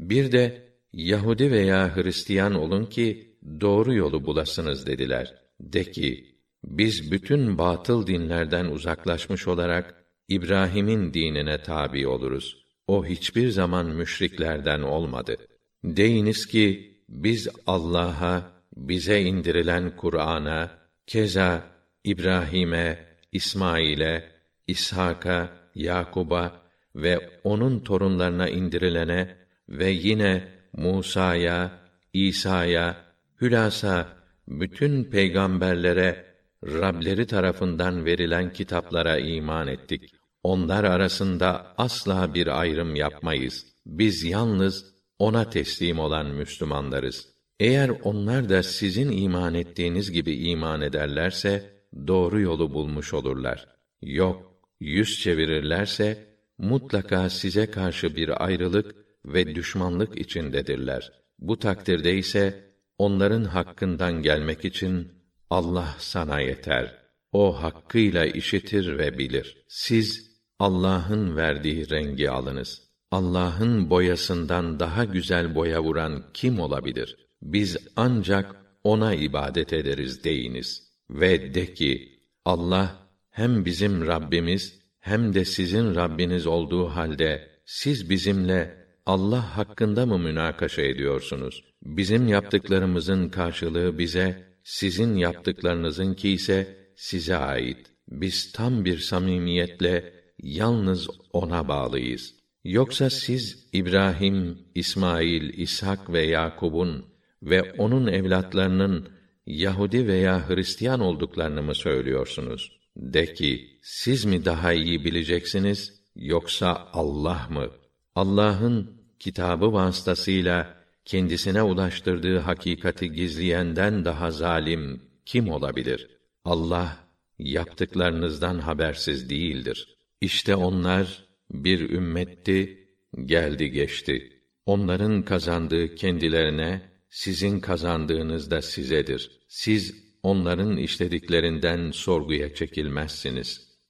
Bir de Yahudi veya Hristiyan olun ki doğru yolu bulasınız dediler. De ki, biz bütün batıl dinlerden uzaklaşmış olarak İbrahim'in dinine tabi oluruz. O hiçbir zaman müşriklerden olmadı. Deyiniz ki biz Allah'a, bize indirilen Kur'an'a, keza İbrahim'e, İsmail'e, İshak'a, Yakub'a ve onun torunlarına indirilene ve yine Musa'ya, İsa'ya, hülasa bütün peygamberlere Rableri tarafından verilen kitaplara iman ettik. Onlar arasında asla bir ayrım yapmayız. Biz yalnız ona teslim olan Müslümanlarız. Eğer onlar da sizin iman ettiğiniz gibi iman ederlerse doğru yolu bulmuş olurlar. Yok, yüz çevirirlerse mutlaka size karşı bir ayrılık ve düşmanlık içindedirler. Bu takdirde ise onların hakkından gelmek için Allah sana yeter. O hakkıyla işitir ve bilir. Siz Allah'ın verdiği rengi alınız. Allah'ın boyasından daha güzel boya vuran kim olabilir? Biz ancak ona ibadet ederiz deyiniz ve de ki Allah hem bizim Rabbimiz hem de sizin Rabbiniz olduğu halde siz bizimle Allah hakkında mı münakaşa ediyorsunuz? Bizim yaptıklarımızın karşılığı bize, sizin yaptıklarınızın ki ise size ait. Biz tam bir samimiyetle yalnız ona bağlıyız. Yoksa siz İbrahim, İsmail, İshak ve Yakub'un ve onun evlatlarının Yahudi veya Hristiyan olduklarını mı söylüyorsunuz? De ki, siz mi daha iyi bileceksiniz, yoksa Allah mı? Allah'ın kitabı vasıtasıyla kendisine ulaştırdığı hakikati gizleyenden daha zalim kim olabilir? Allah yaptıklarınızdan habersiz değildir. İşte onlar bir ümmetti, geldi geçti. Onların kazandığı kendilerine, sizin kazandığınız da sizedir. Siz onların işlediklerinden sorguya çekilmezsiniz.''